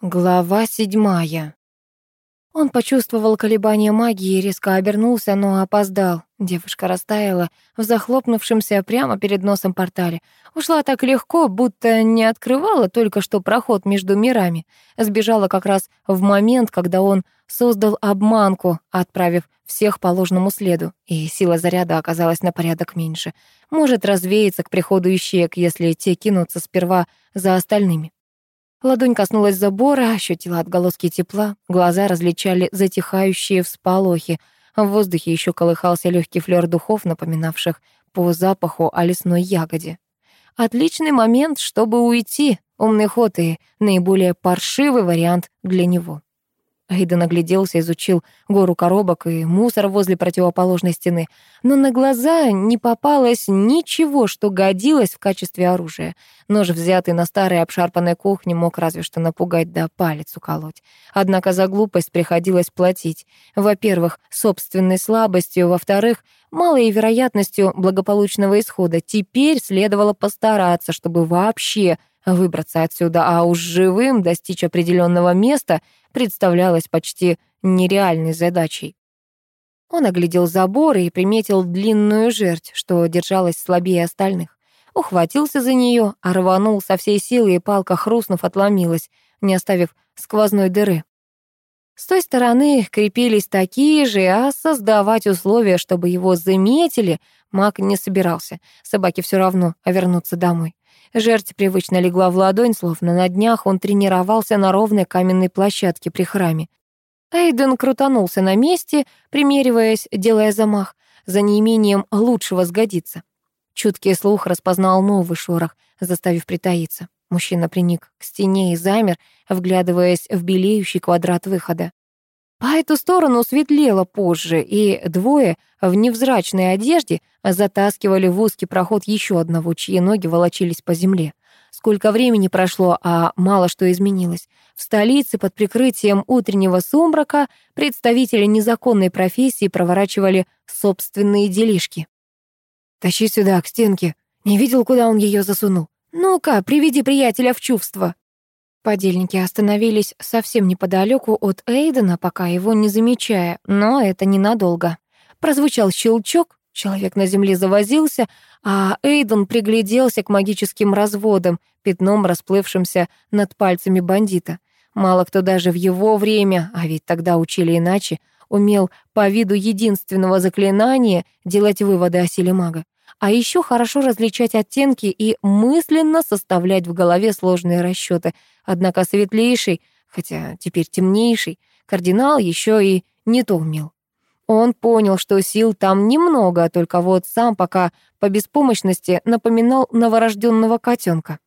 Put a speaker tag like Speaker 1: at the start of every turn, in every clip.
Speaker 1: Глава седьмая. Он почувствовал колебание магии и резко обернулся, но опоздал. Девушка растаяла в захлопнувшемся прямо перед носом портале. Ушла так легко, будто не открывала только что проход между мирами. Сбежала как раз в момент, когда он создал обманку, отправив всех по ложному следу, и сила заряда оказалась на порядок меньше. Может развеяться к приходу ищеек, если те кинутся сперва за остальными. Ладонь коснулась забора, ощутила отголоски тепла, глаза различали затихающие всполохи. В воздухе еще колыхался легкий флёр духов, напоминавших по запаху о лесной ягоде. Отличный момент, чтобы уйти, умный ход и наиболее паршивый вариант для него. Эйден огляделся, изучил гору коробок и мусор возле противоположной стены, но на глаза не попалось ничего, что годилось в качестве оружия. Нож, взятый на старой обшарпанной кухне, мог разве что напугать да палец уколоть. Однако за глупость приходилось платить. Во-первых, собственной слабостью, во-вторых, малой вероятностью благополучного исхода. Теперь следовало постараться, чтобы вообще выбраться отсюда, а уж живым достичь определенного места — представлялось почти нереальной задачей. Он оглядел забор и приметил длинную жерть, что держалась слабее остальных. Ухватился за нее, а рванул со всей силы, и палка, хрустнув, отломилась, не оставив сквозной дыры. С той стороны крепились такие же, а создавать условия, чтобы его заметили, маг не собирался. Собаке все равно вернуться домой. Жерть привычно легла в ладонь, словно на днях он тренировался на ровной каменной площадке при храме. Эйден крутанулся на месте, примериваясь, делая замах, за неимением лучшего сгодится. Чуткий слух распознал новый шорох, заставив притаиться. Мужчина приник к стене и замер, вглядываясь в белеющий квадрат выхода. По эту сторону светлело позже, и двое в невзрачной одежде затаскивали в узкий проход еще одного, чьи ноги волочились по земле. Сколько времени прошло, а мало что изменилось. В столице под прикрытием утреннего сумрака представители незаконной профессии проворачивали собственные делишки. «Тащи сюда, к стенке. Не видел, куда он ее засунул? Ну-ка, приведи приятеля в чувство». Подельники остановились совсем неподалеку от Эйдена, пока его не замечая, но это ненадолго. Прозвучал щелчок, человек на земле завозился, а Эйден пригляделся к магическим разводам, пятном расплывшимся над пальцами бандита. Мало кто даже в его время, а ведь тогда учили иначе, умел по виду единственного заклинания делать выводы о силе мага а еще хорошо различать оттенки и мысленно составлять в голове сложные расчеты. Однако светлейший, хотя теперь темнейший, кардинал еще и не то умел. Он понял, что сил там немного, только вот сам пока по беспомощности напоминал новорожденного котенка.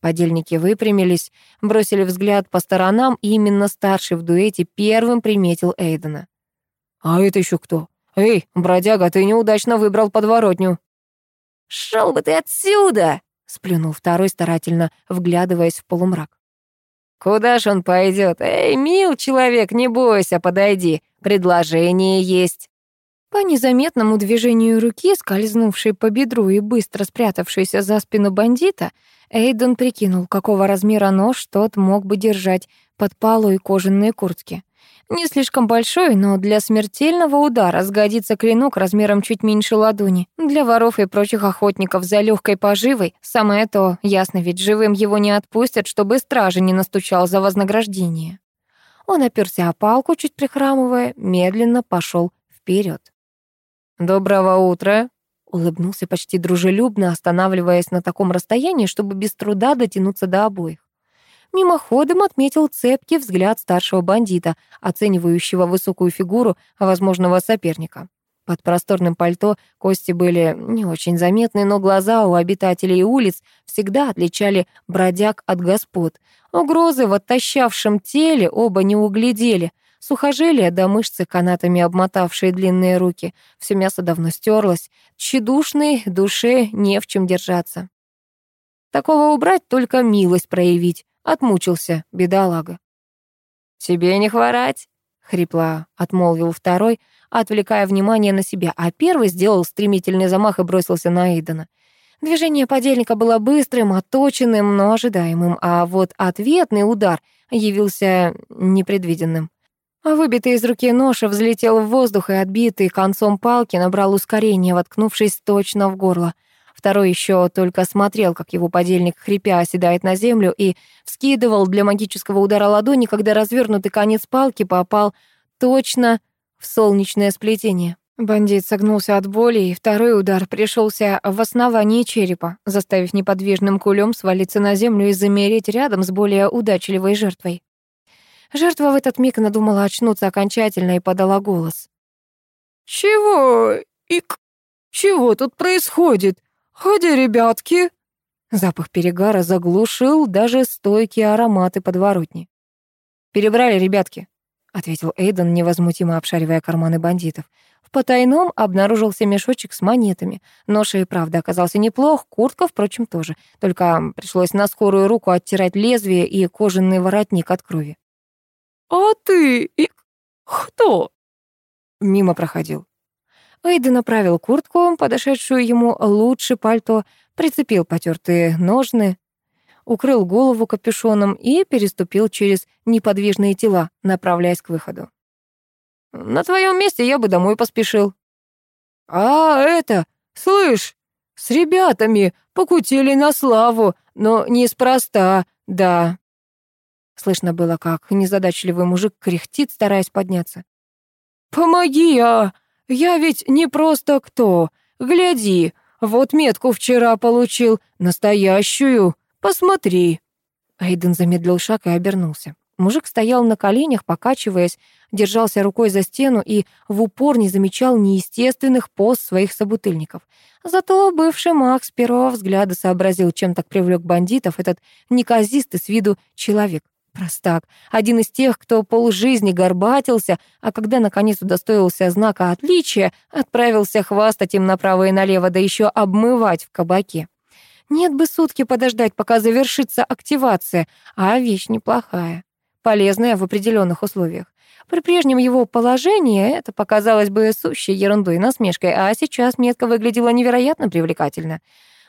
Speaker 1: Подельники выпрямились, бросили взгляд по сторонам, и именно старший в дуэте первым приметил Эйдена. «А это еще кто? Эй, бродяга, ты неудачно выбрал подворотню».
Speaker 2: «Шел бы ты отсюда!» — сплюнул второй, старательно вглядываясь в полумрак.
Speaker 1: «Куда ж он пойдет? Эй, мил человек, не бойся, подойди, предложение есть». По незаметному движению руки, скользнувшей по бедру и быстро спрятавшейся за спину бандита, Эйден прикинул, какого размера нож тот мог бы держать под полой кожаной куртки. Не слишком большой, но для смертельного удара сгодится клинок размером чуть меньше ладони. Для воров и прочих охотников за легкой поживой самое то, ясно ведь живым его не отпустят, чтобы стража не настучал за вознаграждение. Он оперся о палку, чуть прихрамывая, медленно пошел вперед. «Доброго утра!» — улыбнулся почти дружелюбно, останавливаясь на таком расстоянии, чтобы без труда дотянуться до обоих. Мимоходом отметил цепкий взгляд старшего бандита, оценивающего высокую фигуру возможного соперника. Под просторным пальто кости были не очень заметны, но глаза у обитателей улиц всегда отличали бродяг от господ. Угрозы в оттащавшем теле оба не углядели. Сухожилия до мышцы, канатами обмотавшие длинные руки. Все мясо давно стерлось. Тщедушной душе не в чем держаться. Такого убрать, только милость проявить. Отмучился, бедолага. «Тебе не хворать», — хрипло отмолвил второй, отвлекая внимание на себя, а первый сделал стремительный замах и бросился на Эйдена. Движение подельника было быстрым, отточенным, но ожидаемым, а вот ответный удар явился непредвиденным. Выбитый из руки нож взлетел в воздух и отбитый концом палки набрал ускорение, воткнувшись точно в горло. Второй еще только смотрел, как его подельник, хрипя, оседает на землю и вскидывал для магического удара ладони, когда развернутый конец палки попал точно в солнечное сплетение. Бандит согнулся от боли, и второй удар пришелся в основании черепа, заставив неподвижным кулем свалиться на землю и замереть рядом с более удачливой жертвой. Жертва в этот миг надумала очнуться окончательно и подала голос.
Speaker 3: «Чего? И чего тут происходит? «Ходи, ребятки!»
Speaker 1: Запах перегара заглушил даже стойкие ароматы подворотни. «Перебрали, ребятки», — ответил Эйден, невозмутимо обшаривая карманы бандитов. В потайном обнаружился мешочек с монетами. Нож и правда оказался неплох, куртка, впрочем, тоже. Только пришлось на скорую руку оттирать лезвие и кожаный воротник от крови.
Speaker 3: «А ты и кто?»
Speaker 1: Мимо проходил. Эйден направил куртку, подошедшую ему лучше пальто, прицепил потертые ножны, укрыл голову капюшоном и переступил через неподвижные тела, направляясь к выходу. «На твоем месте я бы домой поспешил».
Speaker 3: «А, это, слышь, с ребятами покутили на славу, но неспроста, да».
Speaker 1: Слышно было, как незадачливый мужик кряхтит, стараясь подняться.
Speaker 3: «Помоги, а! Я ведь не просто кто. Гляди, вот метку вчера получил, настоящую. Посмотри».
Speaker 1: Айден замедлил шаг и обернулся. Мужик стоял на коленях, покачиваясь, держался рукой за стену и в упор не замечал неестественных поз своих собутыльников. Зато бывший маг с первого взгляда сообразил, чем так привлек бандитов этот неказистый с виду человек. Простак, один из тех, кто полжизни горбатился, а когда наконец удостоился знака отличия, отправился хвастать им направо и налево, да еще обмывать в кабаке. Нет бы сутки подождать, пока завершится активация, а вещь неплохая, полезная в определенных условиях. При прежнем его положении это показалось бы сущей ерундой и насмешкой, а сейчас метка выглядела невероятно привлекательно.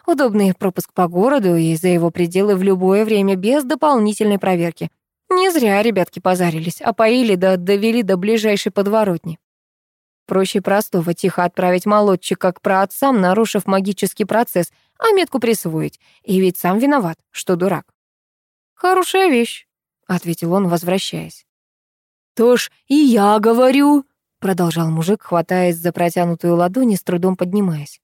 Speaker 1: Удобный пропуск по городу и за его пределы в любое время без дополнительной проверки. Не зря ребятки позарились, а поили да довели до ближайшей подворотни. Проще простого тихо отправить молодчика к праотцам, нарушив магический процесс, а метку присвоить. И ведь сам виноват, что дурак. «Хорошая вещь», — ответил он, возвращаясь.
Speaker 3: «То ж и я говорю», —
Speaker 1: продолжал мужик, хватаясь за протянутую ладонь и с трудом поднимаясь.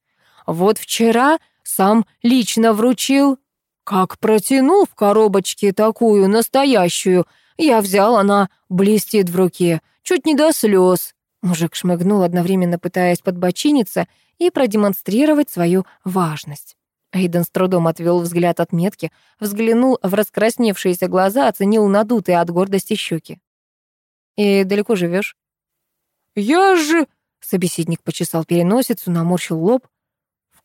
Speaker 3: «Вот вчера сам лично вручил. Как протянул в коробочке такую настоящую, я взял, она блестит в руке, чуть не до слез.
Speaker 1: Мужик шмыгнул, одновременно пытаясь подбочиниться и продемонстрировать свою важность. Эйден с трудом отвел взгляд от метки, взглянул в раскрасневшиеся глаза, оценил надутые от гордости щеки. «И далеко живешь?
Speaker 3: «Я же...»
Speaker 1: — собеседник почесал переносицу, наморщил лоб.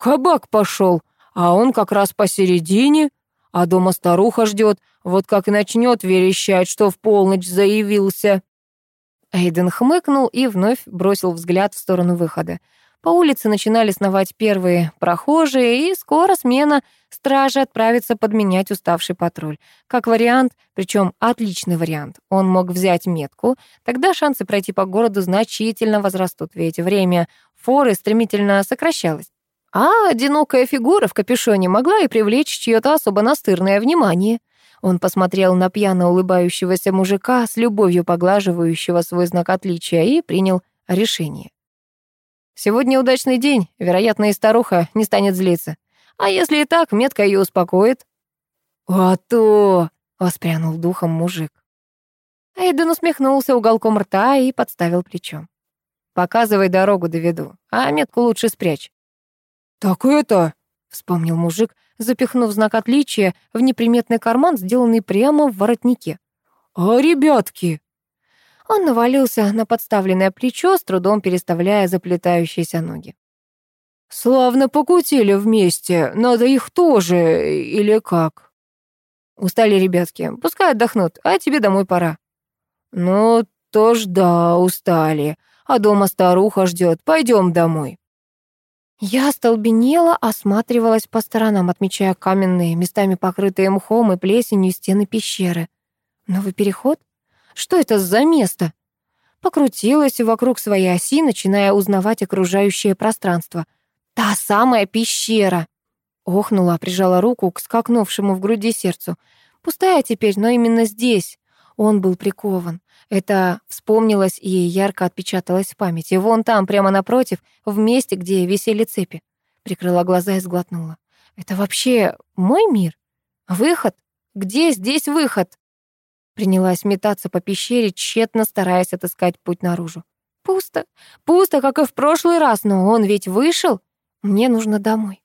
Speaker 3: «В кабак пошел а он как раз посередине, а дома старуха ждет, вот как и начнет верещать, что в полночь заявился».
Speaker 1: Эйден хмыкнул и вновь бросил взгляд в сторону выхода. По улице начинали сновать первые прохожие, и скоро смена стражи отправится подменять уставший патруль. Как вариант, причем отличный вариант, он мог взять метку, тогда шансы пройти по городу значительно возрастут, ведь время форы стремительно сокращалось. А одинокая фигура в капюшоне могла и привлечь чьё-то особо настырное внимание. Он посмотрел на пьяно улыбающегося мужика, с любовью поглаживающего свой знак отличия, и принял решение. Сегодня удачный день, вероятно, и старуха не станет злиться. А если и так, метка ее успокоит.
Speaker 3: «А то!»
Speaker 1: — воспрянул духом мужик. Эйден усмехнулся уголком рта и подставил плечо. «Показывай дорогу доведу, а метку лучше спрячь.
Speaker 3: «Так это...»
Speaker 1: — вспомнил мужик, запихнув знак отличия в неприметный карман, сделанный прямо в воротнике.
Speaker 3: «А ребятки?»
Speaker 1: Он навалился на подставленное плечо, с трудом переставляя заплетающиеся ноги.
Speaker 3: «Славно покутили вместе, надо их тоже, или как?»
Speaker 1: «Устали ребятки, пускай отдохнут, а тебе домой пора».
Speaker 3: «Ну, то ж да, устали, а дома старуха ждет, пойдем домой».
Speaker 1: Я остолбенела, осматривалась по сторонам, отмечая каменные, местами покрытые мхом и плесенью стены пещеры. Новый переход? Что это за место? Покрутилась вокруг своей оси, начиная узнавать окружающее пространство. Та самая пещера! Охнула, прижала руку к скакнувшему в груди сердцу. Пустая теперь, но именно здесь он был прикован. Это вспомнилось и ярко отпечаталось в памяти. Вон там, прямо напротив, в месте, где висели цепи. Прикрыла глаза и сглотнула. Это вообще мой мир? Выход? Где здесь выход? Принялась метаться по пещере, тщетно стараясь отыскать путь наружу. Пусто. Пусто, как и в прошлый раз, но он ведь вышел. Мне нужно домой.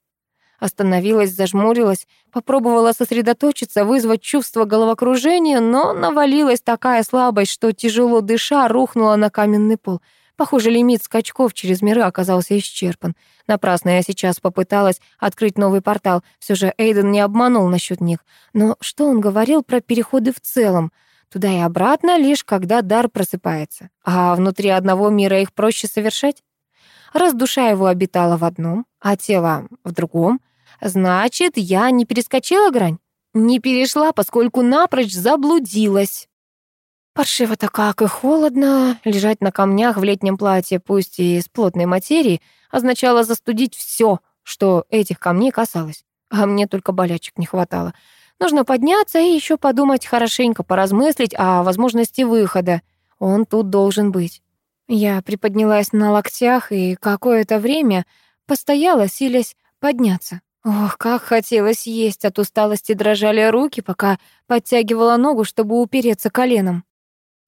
Speaker 1: Остановилась, зажмурилась, попробовала сосредоточиться, вызвать чувство головокружения, но навалилась такая слабость, что тяжело дыша рухнула на каменный пол. Похоже, лимит скачков через миры оказался исчерпан. Напрасно я сейчас попыталась открыть новый портал. Все же Эйден не обманул насчет них. Но что он говорил про переходы в целом? Туда и обратно лишь когда дар просыпается. А внутри одного мира их проще совершать? Раз душа его обитала в одном, а тело в другом, значит, я не перескочила грань? Не перешла, поскольку напрочь заблудилась. Паршиво-то как и холодно. Лежать на камнях в летнем платье, пусть и из плотной материи, означало застудить все, что этих камней касалось. А мне только болячек не хватало. Нужно подняться и еще подумать хорошенько, поразмыслить о возможности выхода. Он тут должен быть. Я приподнялась на локтях и какое-то время постояла, силясь подняться. Ох, как хотелось есть, от усталости дрожали руки, пока подтягивала ногу, чтобы упереться коленом.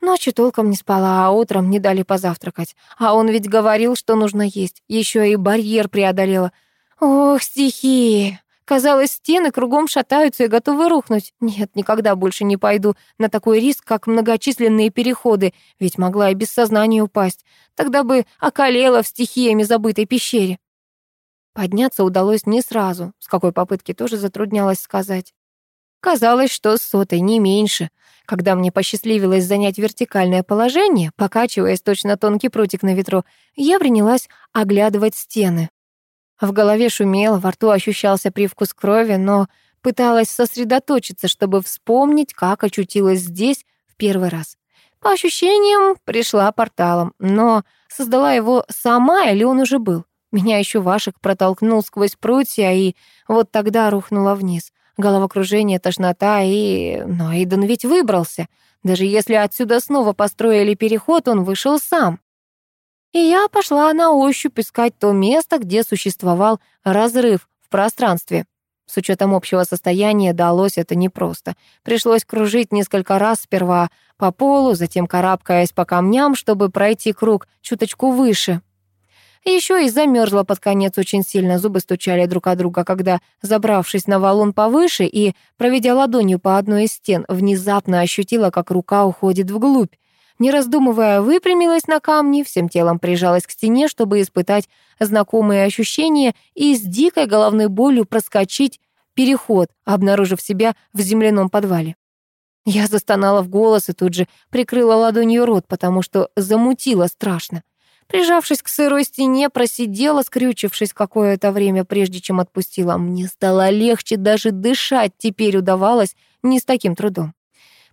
Speaker 1: Ночью толком не спала, а утром не дали позавтракать. А он ведь говорил, что нужно есть. Еще и барьер преодолела. Ох, стихи! Казалось, стены кругом шатаются и готовы рухнуть. Нет, никогда больше не пойду на такой риск, как многочисленные переходы, ведь могла и без сознания упасть. Тогда бы околела в стихиями забытой пещере. Подняться удалось не сразу, с какой попытки тоже затруднялось сказать. Казалось, что сотой не меньше. Когда мне посчастливилось занять вертикальное положение, покачиваясь точно тонкий прутик на ветру, я принялась оглядывать стены. В голове шумело, во рту ощущался привкус крови, но пыталась сосредоточиться, чтобы вспомнить, как очутилась здесь в первый раз. По ощущениям, пришла порталом, но создала его сама или он уже был? Меня еще Вашек протолкнул сквозь прутья, и вот тогда рухнула вниз. Головокружение, тошнота и... Но Эйден ведь выбрался. Даже если отсюда снова построили переход, он вышел сам и я пошла на ощупь искать то место, где существовал разрыв в пространстве. С учетом общего состояния далось это непросто. Пришлось кружить несколько раз сперва по полу, затем карабкаясь по камням, чтобы пройти круг чуточку выше. Еще и замерзла под конец очень сильно, зубы стучали друг от друга, когда, забравшись на валун повыше и проведя ладонью по одной из стен, внезапно ощутила, как рука уходит вглубь. Не раздумывая, выпрямилась на камни, всем телом прижалась к стене, чтобы испытать знакомые ощущения и с дикой головной болью проскочить переход, обнаружив себя в земляном подвале. Я застонала в голос и тут же прикрыла ладонью рот, потому что замутила страшно. Прижавшись к сырой стене, просидела, скрючившись какое-то время, прежде чем отпустила. Мне стало легче, даже дышать теперь удавалось не с таким трудом.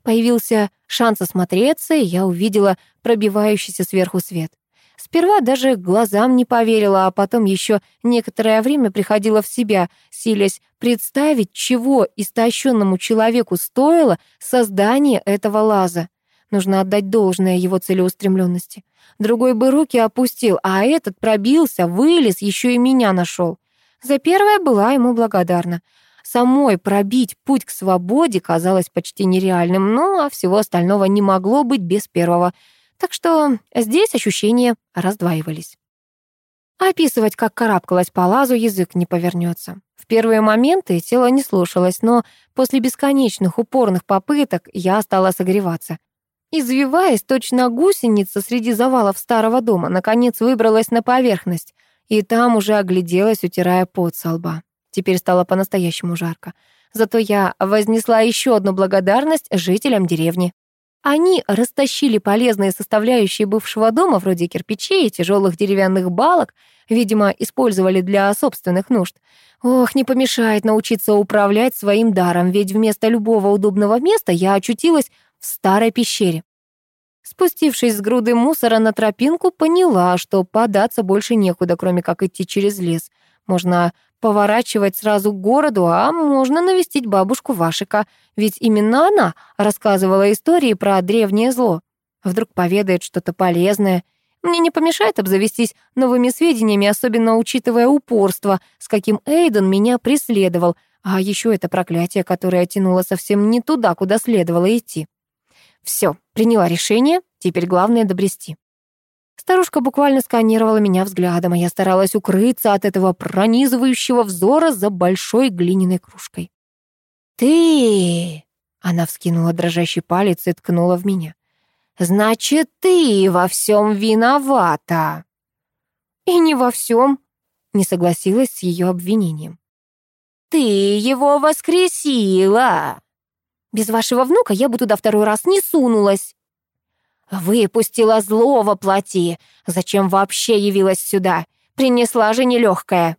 Speaker 1: Появился шанс осмотреться, и я увидела пробивающийся сверху свет. Сперва даже глазам не поверила, а потом еще некоторое время приходила в себя, силясь представить, чего истощенному человеку стоило создание этого лаза. Нужно отдать должное его целеустремленности. Другой бы руки опустил, а этот пробился, вылез, еще и меня нашел. За первое была ему благодарна. Самой пробить путь к свободе казалось почти нереальным, ну а всего остального не могло быть без первого. Так что здесь ощущения раздваивались. Описывать, как карабкалась по лазу, язык не повернется. В первые моменты тело не слушалось, но после бесконечных упорных попыток я стала согреваться. Извиваясь, точно гусеница среди завалов старого дома, наконец выбралась на поверхность, и там уже огляделась, утирая пот со лба. Теперь стало по-настоящему жарко. Зато я вознесла еще одну благодарность жителям деревни. они растащили полезные составляющие бывшего дома, вроде кирпичей и тяжелых деревянных балок, видимо, использовали для собственных нужд. Ох, не помешает научиться управлять своим даром, ведь вместо любого удобного места я очутилась в старой пещере. Спустившись с груды мусора на тропинку, поняла, что податься больше некуда, кроме как идти через лес. Можно поворачивать сразу к городу, а можно навестить бабушку Вашика, ведь именно она рассказывала истории про древнее зло. Вдруг поведает что-то полезное. Мне не помешает обзавестись новыми сведениями, особенно учитывая упорство, с каким Эйден меня преследовал, а еще это проклятие, которое тянуло совсем не туда, куда следовало идти. Все, приняла решение, теперь главное добрести. Старушка буквально сканировала меня взглядом, а я старалась укрыться от этого пронизывающего взора за большой глиняной кружкой. «Ты!» — она вскинула дрожащий палец и ткнула в меня. «Значит, ты во всем виновата!» «И не во всем!» — не согласилась с ее обвинением. «Ты его воскресила!» «Без вашего внука я бы туда второй раз не сунулась!» Выпустила зло во плоти. Зачем вообще явилась сюда? Принесла же нелегкая.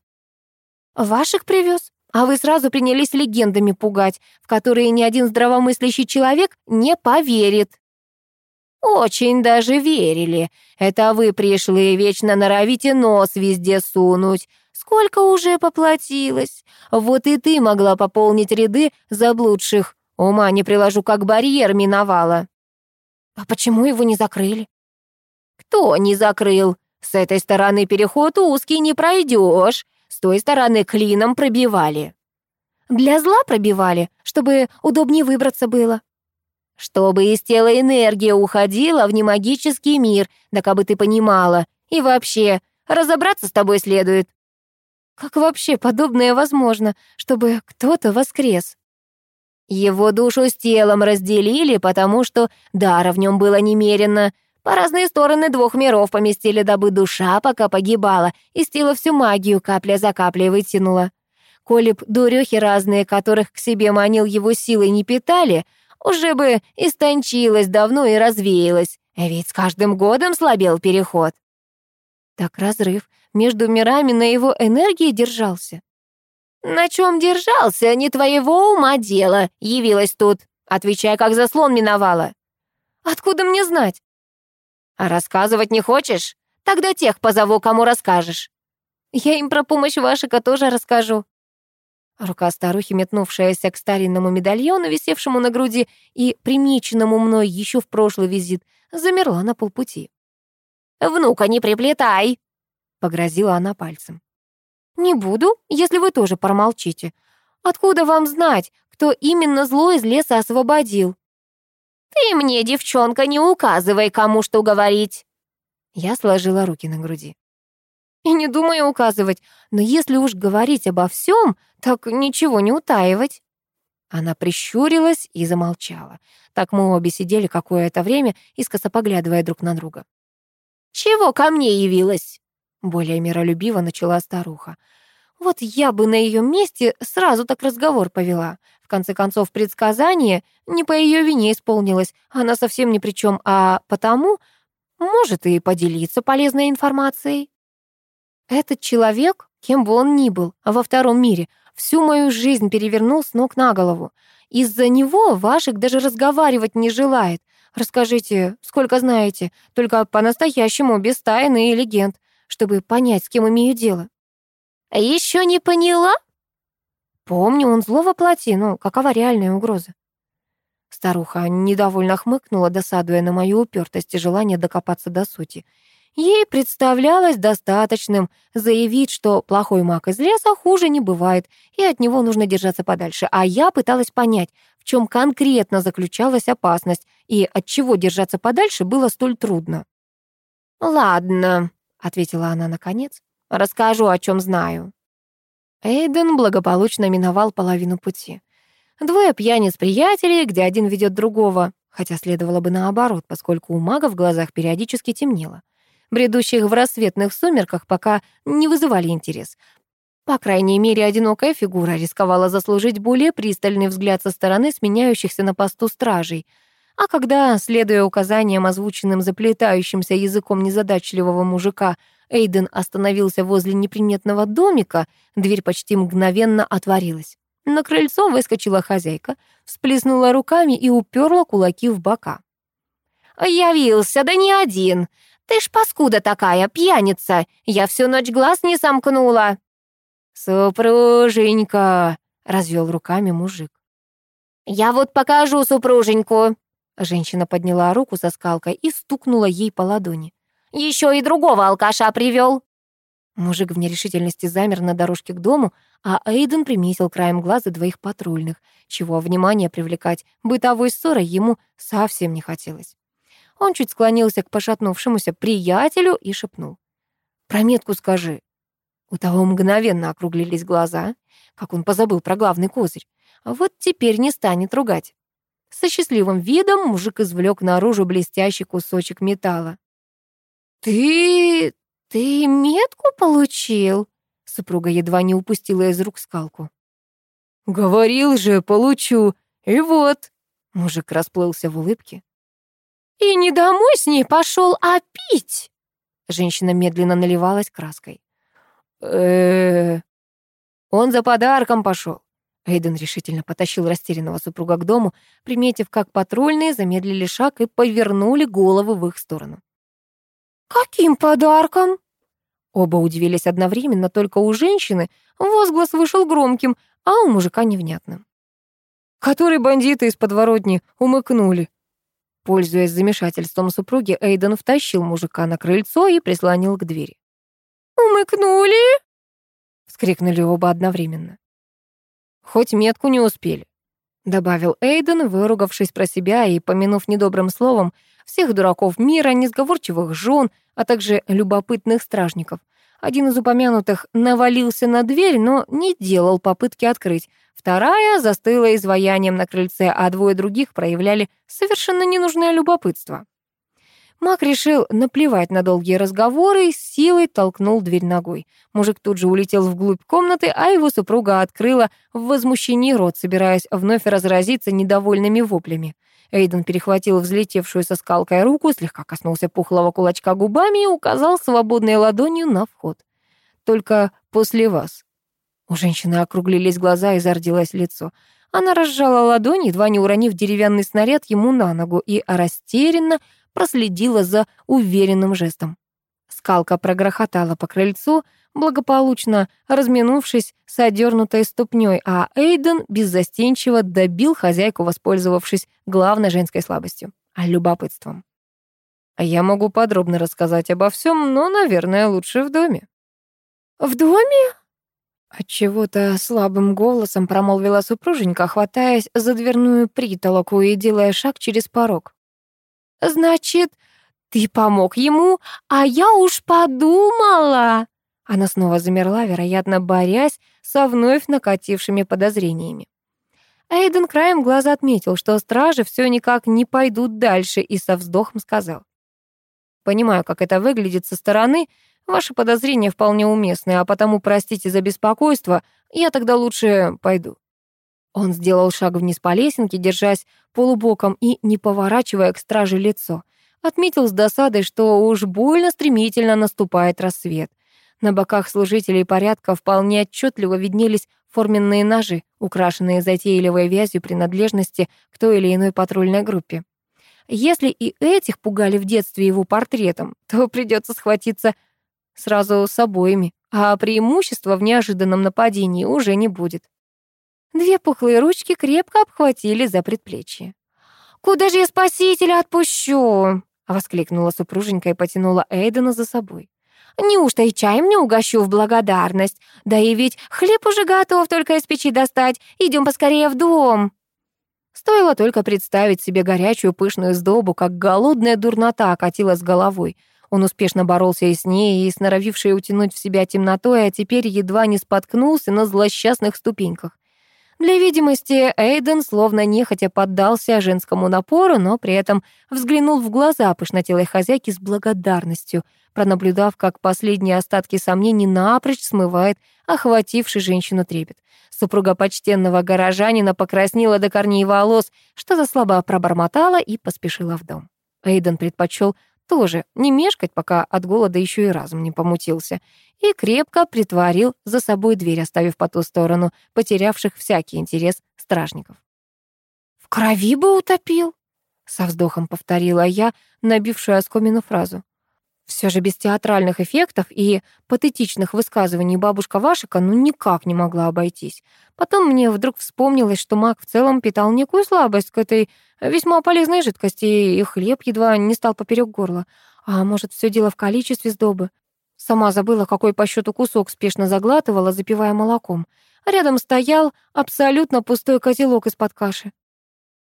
Speaker 1: Ваших привез? А вы сразу принялись легендами пугать, в которые ни один здравомыслящий человек не поверит. Очень даже верили. Это вы пришли вечно норовите нос везде сунуть. Сколько уже поплатилось? Вот и ты могла пополнить ряды заблудших. Ума не приложу, как барьер миновала. А почему его не закрыли? Кто не закрыл? С этой стороны переход узкий не пройдешь. С той стороны клином пробивали. Для зла пробивали, чтобы удобнее выбраться было. Чтобы из тела энергия уходила в немагический мир, да как бы ты понимала. И вообще, разобраться с тобой следует. Как вообще подобное возможно, чтобы кто-то воскрес? Его душу с телом разделили, потому что дара в нем было немерено. По разные стороны двух миров поместили, дабы душа, пока погибала, из тела всю магию капля за каплей вытянула. Коли б дурехи разные, которых к себе манил его силой, не питали, уже бы истончилась давно и развеялась. А ведь с каждым годом слабел переход. Так разрыв между мирами на его энергии держался. «На чем держался? Не твоего ума дело. Явилась тут. Отвечай, как заслон миновала». «Откуда мне знать?» «А рассказывать не хочешь? Тогда тех позову, кому расскажешь». «Я им про помощь Вашика тоже расскажу». Рука старухи, метнувшаяся к старинному медальону, висевшему на груди и примеченному мной еще в прошлый визит, замерла на полпути. «Внука не приплетай!» — погрозила она пальцем. «Не буду, если вы тоже промолчите. Откуда вам знать, кто именно зло из леса освободил?» «Ты мне, девчонка, не указывай, кому что говорить!» Я сложила руки на груди. «И не думаю указывать, но если уж говорить обо всем, так ничего не утаивать». Она прищурилась и замолчала. Так мы обе сидели какое-то время, искоса поглядывая друг на друга. «Чего ко мне явилась?» Более миролюбиво начала старуха. Вот я бы на ее месте сразу так разговор повела. В конце концов, предсказание не по ее вине исполнилось. Она совсем ни при чем, а потому может и поделиться полезной информацией. Этот человек, кем бы он ни был, во втором мире, всю мою жизнь перевернул с ног на голову. Из-за него Вашик даже разговаривать не желает. Расскажите, сколько знаете, только по-настоящему, без тайны и легенд чтобы понять, с кем имею дело. А еще не поняла? Помню, он зло воплоти, но какова реальная угроза? Старуха недовольно хмыкнула, досадуя на мою упертость и желание докопаться до сути. Ей представлялось достаточным заявить, что плохой маг из леса хуже не бывает, и от него нужно держаться подальше. А я пыталась понять, в чем конкретно заключалась опасность, и от чего держаться подальше было столь трудно. «Ладно», ответила она наконец. Расскажу, о чем знаю. Эйден благополучно миновал половину пути. Двое пьяниц-приятелей, где один ведет другого, хотя следовало бы наоборот, поскольку у мага в глазах периодически темнело. Бредущих в рассветных сумерках пока не вызывали интерес. По крайней мере, одинокая фигура рисковала заслужить более пристальный взгляд со стороны сменяющихся на посту стражей. А когда, следуя указаниям, озвученным заплетающимся языком незадачливого мужика, Эйден остановился возле неприметного домика, дверь почти мгновенно отворилась. На крыльцо выскочила хозяйка, всплеснула руками и уперла кулаки в бока. «Явился, да не один! Ты ж паскуда такая, пьяница! Я всю ночь глаз не сомкнула!» «Супруженька!» — развел руками мужик. «Я вот покажу супруженьку!» Женщина подняла руку со скалкой и стукнула ей по ладони. «Еще и другого алкаша привел!» Мужик в нерешительности замер на дорожке к дому, а Эйден приметил краем глаза двоих патрульных, чего внимание привлекать бытовой ссорой ему совсем не хотелось. Он чуть склонился к пошатнувшемуся приятелю и шепнул. «Про метку скажи». У того мгновенно округлились глаза, как он позабыл про главный козырь. Вот теперь не станет ругать. Со счастливым видом мужик извлек наружу блестящий кусочек металла. «Ты... ты метку получил?» Супруга едва не упустила из рук скалку. «Говорил же, получу. И вот...» Мужик расплылся в улыбке. «И не домой с ней пошел, а пить!» Женщина медленно наливалась краской. э Он за подарком пошел. Эйден решительно потащил растерянного супруга к дому, приметив, как патрульные замедлили шаг и повернули головы в их сторону. «Каким подарком?» Оба удивились одновременно, только у женщины возглас вышел громким, а у мужика невнятным. «Который бандиты из подворотни умыкнули». Пользуясь замешательством супруги, Эйден втащил мужика на крыльцо и прислонил к двери. «Умыкнули?» — вскрикнули оба одновременно. Хоть метку не успели, добавил Эйден, выругавшись про себя и помянув недобрым словом всех дураков мира, несговорчивых жен, а также любопытных стражников. Один из упомянутых навалился на дверь, но не делал попытки открыть. Вторая застыла изваянием на крыльце, а двое других проявляли совершенно ненужное любопытство. Мак решил наплевать на долгие разговоры и с силой толкнул дверь ногой. Мужик тут же улетел вглубь комнаты, а его супруга открыла в возмущении рот, собираясь вновь разразиться недовольными воплями. Эйден перехватил взлетевшую со скалкой руку, слегка коснулся пухлого кулачка губами и указал свободной ладонью на вход. «Только после вас». У женщины округлились глаза и зарделось лицо. Она разжала ладонь, едва не уронив деревянный снаряд ему на ногу, и растерянно проследила за уверенным жестом. Скалка прогрохотала по крыльцу, благополучно разминувшись с одернутой ступней, а Эйден беззастенчиво добил хозяйку, воспользовавшись главной женской слабостью — любопытством. Я могу подробно рассказать обо всем, но, наверное, лучше в доме. «В доме?» Отчего-то слабым голосом промолвила супруженька, хватаясь за дверную притолоку и делая шаг через порог. «Значит, ты помог ему, а я уж подумала...» Она снова замерла, вероятно, борясь со вновь накатившими подозрениями. Эйден краем глаза отметил, что стражи все никак не пойдут дальше, и со вздохом сказал. «Понимаю, как это выглядит со стороны. Ваши подозрения вполне уместны, а потому простите за беспокойство, я тогда лучше пойду». Он сделал шаг вниз по лесенке, держась полубоком и не поворачивая к страже лицо. Отметил с досадой, что уж больно стремительно наступает рассвет. На боках служителей порядка вполне отчетливо виднелись форменные ножи, украшенные затейливой вязью принадлежности к той или иной патрульной группе. Если и этих пугали в детстве его портретом, то придется схватиться сразу с обоими, а преимущества в неожиданном нападении уже не будет. Две пухлые ручки крепко обхватили за предплечье. «Куда же я спасителя отпущу?» — воскликнула супруженька и потянула Эйдена за собой. «Неужто и чаем не угощу в благодарность? Да и ведь хлеб уже готов, только из печи достать. Идем поскорее в дом!» Стоило только представить себе горячую пышную сдобу, как голодная дурнота окатила с головой. Он успешно боролся и с ней, и с норовившей утянуть в себя темнотой, а теперь едва не споткнулся на злосчастных ступеньках. Для видимости, Эйден словно нехотя поддался женскому напору, но при этом взглянул в глаза пышнотелой хозяйки с благодарностью, пронаблюдав, как последние остатки сомнений напрочь смывает охвативший женщину трепет. Супруга почтенного горожанина покраснела до корней волос, что-то слабо пробормотала и поспешила в дом. Эйден предпочел тоже не мешкать, пока от голода еще и разум не помутился, и крепко притворил за собой дверь, оставив по ту сторону потерявших всякий интерес стражников. «В крови бы утопил», — со вздохом повторила я, набившую оскомину фразу. Все же без театральных эффектов и патетичных высказываний бабушка Вашика ну никак не могла обойтись. Потом мне вдруг вспомнилось, что маг в целом питал некую слабость к этой весьма полезной жидкости, и хлеб едва не стал поперек горла. А может, все дело в количестве сдобы? Сама забыла, какой по счету кусок спешно заглатывала, запивая молоком. рядом стоял абсолютно пустой котелок из-под каши.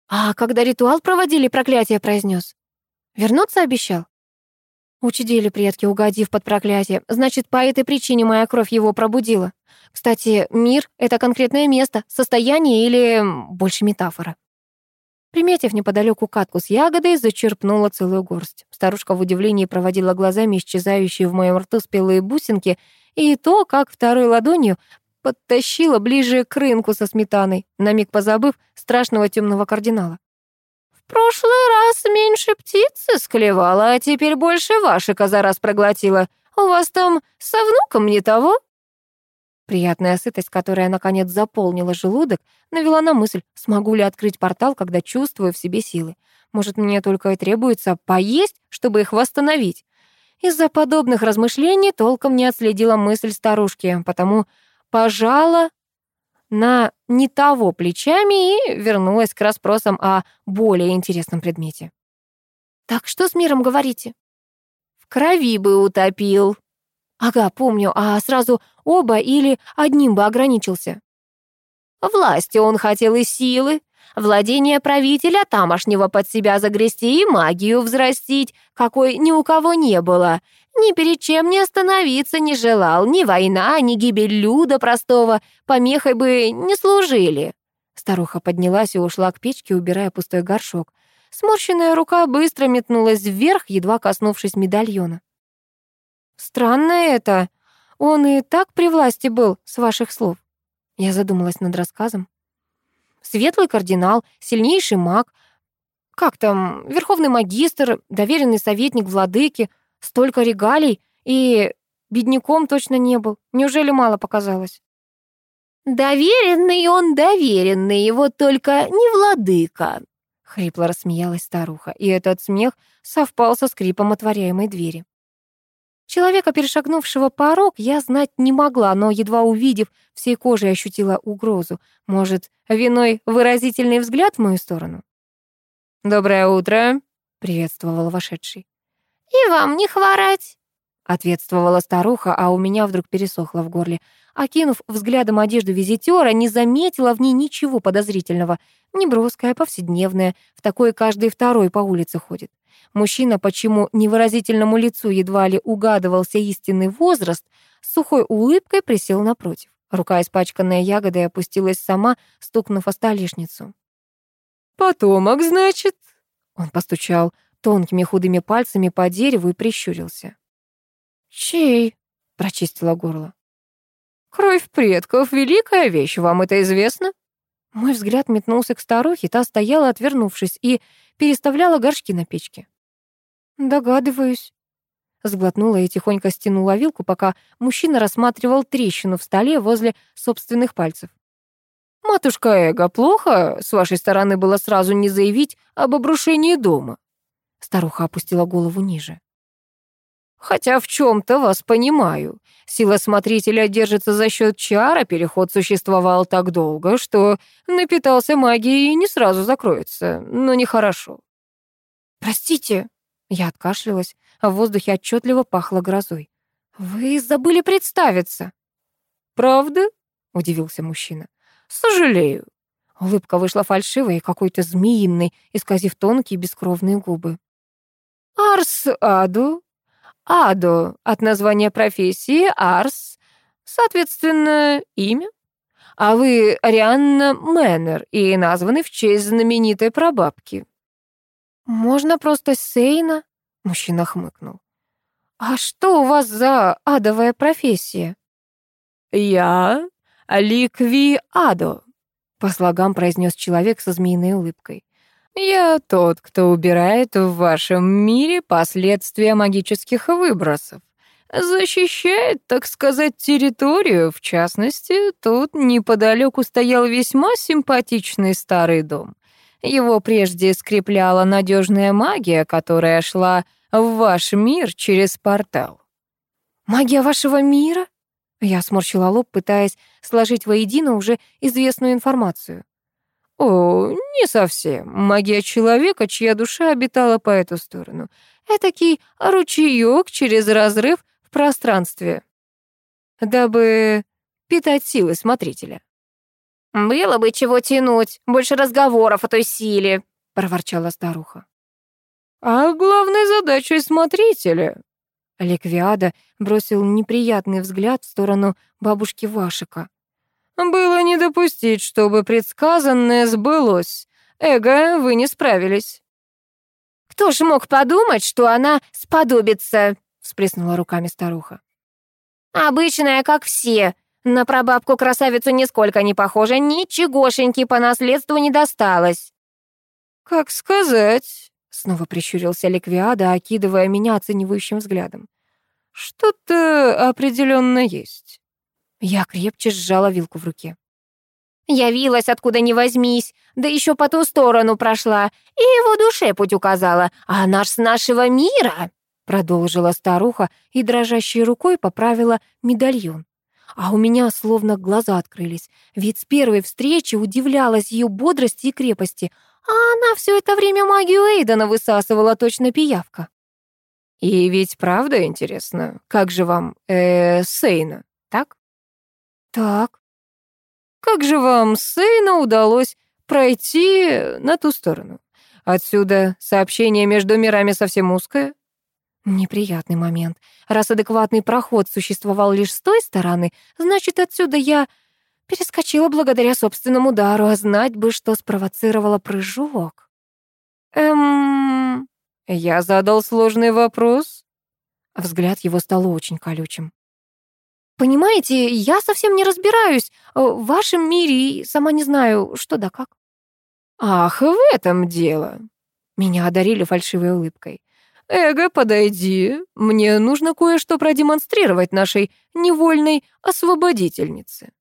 Speaker 1: А когда ритуал проводили, проклятие произнес. Вернуться обещал? Учудили предки, угодив под проклятие. Значит, по этой причине моя кровь его пробудила. Кстати, мир — это конкретное место, состояние или больше метафора. Приметив неподалеку катку с ягодой, зачерпнула целую горсть. Старушка в удивлении проводила глазами исчезающие в моем рту спелые бусинки и то, как второй ладонью подтащила ближе к рынку со сметаной, на миг позабыв страшного темного кардинала прошлый раз меньше птицы склевала, а теперь больше вашика за раз проглотила. У вас там со внуком не того?» Приятная сытость, которая, наконец, заполнила желудок, навела на мысль, смогу ли открыть портал, когда чувствую в себе силы. Может, мне только и требуется поесть, чтобы их восстановить. Из-за подобных размышлений толком не отследила мысль старушки, потому пожала на не того плечами и вернулась к расспросам о более интересном предмете. «Так что с миром говорите?» «В крови бы утопил». «Ага, помню, а сразу оба или одним бы ограничился?» «Власти он хотел и силы, владение правителя тамошнего под себя загрести и магию взрастить, какой ни у кого не было, ни перед чем не остановиться не желал, ни война, ни гибель люда простого помехой бы не служили. Старуха поднялась и ушла к печке, убирая пустой горшок. Сморщенная рука быстро метнулась вверх, едва коснувшись медальона. «Странно это. Он и так при власти был, с ваших слов». Я задумалась над рассказом. Светлый кардинал, сильнейший маг, как там, верховный магистр, доверенный советник владыки, столько регалий, и бедняком точно не был. Неужели мало показалось? «Доверенный он доверенный, вот только не владыка», — хрипло рассмеялась старуха, и этот смех совпал со скрипом отворяемой двери. Человека, перешагнувшего порог, я знать не могла, но, едва увидев, всей кожей ощутила угрозу. Может, виной выразительный взгляд в мою сторону? «Доброе утро», — приветствовал вошедший. «И вам не хворать», — ответствовала старуха, а у меня вдруг пересохло в горле. Окинув взглядом одежду визитера, не заметила в ней ничего подозрительного. Неброская, повседневная, в такой каждый второй по улице ходит. Мужчина, почему невыразительному лицу едва ли угадывался истинный возраст, с сухой улыбкой присел напротив. Рука, испачканная ягодой, опустилась сама, стукнув о столешницу. «Потомок, значит?» Он постучал тонкими худыми пальцами по дереву и прищурился. «Чей?» — прочистила горло. «Кровь предков — великая вещь, вам это известно?» Мой взгляд метнулся к старухе, та стояла, отвернувшись, и переставляла горшки на печке. «Догадываюсь». Сглотнула и тихонько стянула вилку, пока мужчина рассматривал трещину в столе возле собственных пальцев. «Матушка Эго, плохо с вашей стороны было сразу не заявить об обрушении дома?» Старуха опустила голову ниже. «Хотя в чем то вас понимаю. Сила смотрителя держится за счет чара, переход существовал так долго, что напитался магией и не сразу закроется, но нехорошо». «Простите», — я откашлялась, а в воздухе отчетливо пахло грозой. «Вы забыли представиться». «Правда?» — удивился мужчина. «Сожалею». Улыбка вышла фальшивой и какой-то змеиной, исказив тонкие бескровные губы. Арс Аду. Аду от названия профессии Арс, соответственно, имя.
Speaker 3: а вы Арианна Мэннер и названы в честь знаменитой прабабки».
Speaker 1: «Можно просто Сейна?» — мужчина хмыкнул. «А что у вас за адовая профессия?»
Speaker 3: «Я Ликви Адо», — по слогам произнес человек со змеиной улыбкой. «Я тот, кто убирает в вашем мире последствия магических выбросов. Защищает, так сказать, территорию. В частности, тут неподалеку стоял весьма симпатичный старый дом. Его прежде скрепляла надежная магия, которая шла в ваш мир через портал.
Speaker 1: «Магия вашего мира?» Я сморщила лоб, пытаясь сложить воедино уже известную информацию.
Speaker 3: «О, не совсем. Магия человека, чья душа обитала по эту сторону. Этакий ручеёк через разрыв в пространстве, дабы питать силы смотрителя».
Speaker 2: «Было бы чего тянуть, больше разговоров о той силе», — проворчала старуха.
Speaker 3: «А главной задачей смотрителя
Speaker 1: Ликвиада бросил неприятный взгляд в сторону бабушки Вашика.
Speaker 3: «Было не допустить, чтобы предсказанное сбылось. Эго, вы не справились».
Speaker 2: «Кто ж мог подумать, что она сподобится?» — всплеснула руками старуха. «Обычная, как все. На прабабку-красавицу нисколько не похожа, ничегошеньки по наследству не досталось».
Speaker 3: «Как сказать?»
Speaker 1: Снова прищурился Ликвиада, окидывая меня оценивающим взглядом.
Speaker 3: «Что-то определенно есть».
Speaker 1: Я крепче сжала вилку в руке.
Speaker 2: Явилась откуда ни возьмись, да еще по ту сторону прошла, и его душе путь указала. А наш с нашего мира, продолжила старуха и дрожащей рукой поправила медальон. А у меня словно глаза открылись, ведь с первой встречи удивлялась ее бодрости и крепости, а она все это время магию Эйдена высасывала, точно пиявка.
Speaker 3: И ведь правда интересно, как же вам, э, Сейна,
Speaker 1: так?
Speaker 3: Как же вам, Сейна, удалось пройти на ту сторону? Отсюда сообщение между мирами совсем узкое?
Speaker 1: Неприятный момент. Раз адекватный проход существовал лишь с той стороны, значит, отсюда я Перескочила благодаря собственному дару, а знать бы, что спровоцировало прыжок.
Speaker 3: Эм... Я задал сложный вопрос.
Speaker 1: Взгляд его стал очень колючим. «Понимаете, я совсем не разбираюсь в вашем мире и сама не знаю, что да как».
Speaker 3: «Ах, в этом дело!»
Speaker 1: Меня одарили фальшивой улыбкой.
Speaker 3: «Эго, подойди. Мне нужно кое-что продемонстрировать нашей невольной освободительнице».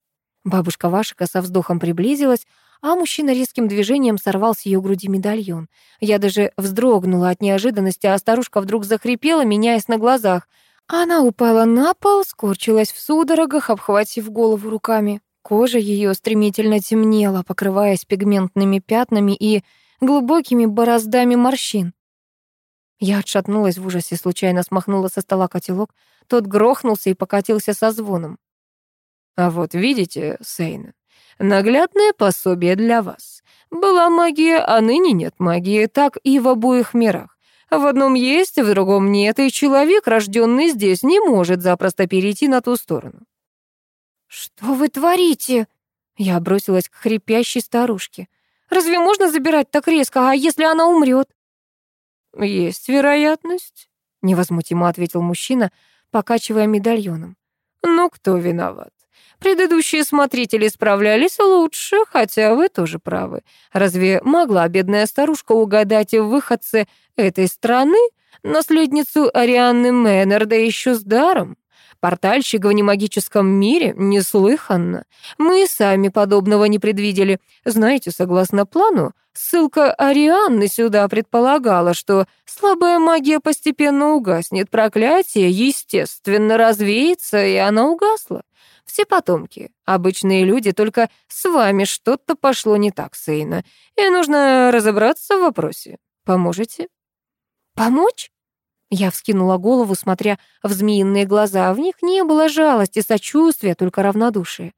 Speaker 1: Бабушка Вашика со вздохом приблизилась, а мужчина резким движением сорвал с ее груди медальон. Я даже вздрогнула от неожиданности, а старушка вдруг захрипела, меняясь на глазах. Она упала на пол, скорчилась в судорогах, обхватив голову руками. Кожа ее стремительно темнела, покрываясь пигментными пятнами и глубокими бороздами морщин. Я отшатнулась в ужасе, случайно смахнула со стола котелок. Тот грохнулся и покатился со звоном.
Speaker 3: А вот видите, Сейна, наглядное пособие для вас. Была магия, а ныне нет магии, так и в обоих мирах. В одном есть, в другом нет, и человек, рожденный здесь, не может запросто перейти на ту сторону.
Speaker 1: «Что вы творите?» Я бросилась к хрипящей старушке. «Разве можно забирать так резко, а если она умрет?»
Speaker 3: «Есть вероятность», — невозмутимо ответил мужчина, покачивая медальоном. «Но кто виноват? Предыдущие смотрители справлялись лучше, хотя вы тоже правы. Разве могла бедная старушка угадать в выходце этой страны, наследницу Арианны Мэннер, да еще с даром? Портальщик в немагическом мире неслыханно. Мы сами подобного не предвидели. Знаете, согласно плану, ссылка Арианны сюда предполагала, что слабая магия постепенно угаснет, проклятие, естественно, развеется, и она угасла. Все потомки, обычные люди, только с вами что-то пошло не так, Сейна, и нужно разобраться в вопросе. Поможете?
Speaker 1: Помочь? Я вскинула голову, смотря в змеиные глаза. В них не было жалости, сочувствия, только равнодушие.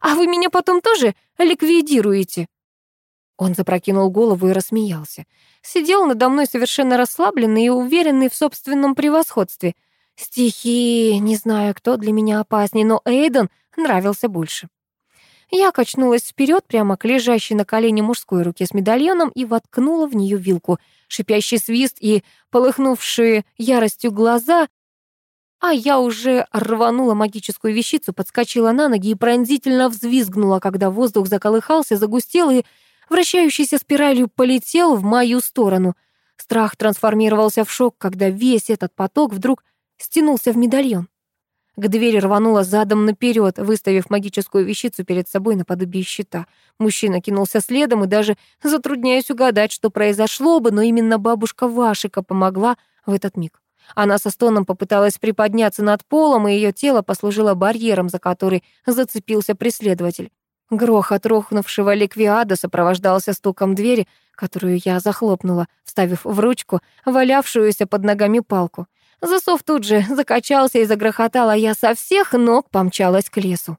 Speaker 1: «А вы меня потом тоже ликвидируете?» Он запрокинул голову и рассмеялся. Сидел надо мной совершенно расслабленный и уверенный в собственном превосходстве — Стихи, не знаю, кто для меня опаснее, но Эйден нравился больше. Я качнулась вперед прямо к лежащей на колене мужской руке с медальоном и воткнула в нее вилку. Шипящий свист и полыхнувшие яростью глаза а я уже рванула магическую вещицу, подскочила на ноги и пронзительно взвизгнула, когда воздух заколыхался, загустел и вращающейся спиралью полетел в мою сторону. Страх трансформировался в шок, когда весь этот поток вдруг стянулся в медальон. К двери рванула задом наперед, выставив магическую вещицу перед собой наподобие щита. Мужчина кинулся следом и даже затрудняясь угадать, что произошло бы, но именно бабушка Вашика помогла в этот миг. Она со стоном попыталась приподняться над полом, и ее тело послужило барьером, за который зацепился преследователь. Грохот рухнувшего ликвиада сопровождался стуком двери, которую я захлопнула, вставив в ручку валявшуюся под ногами палку. Засов тут же закачался и загрохотал, а я со всех ног помчалась к лесу.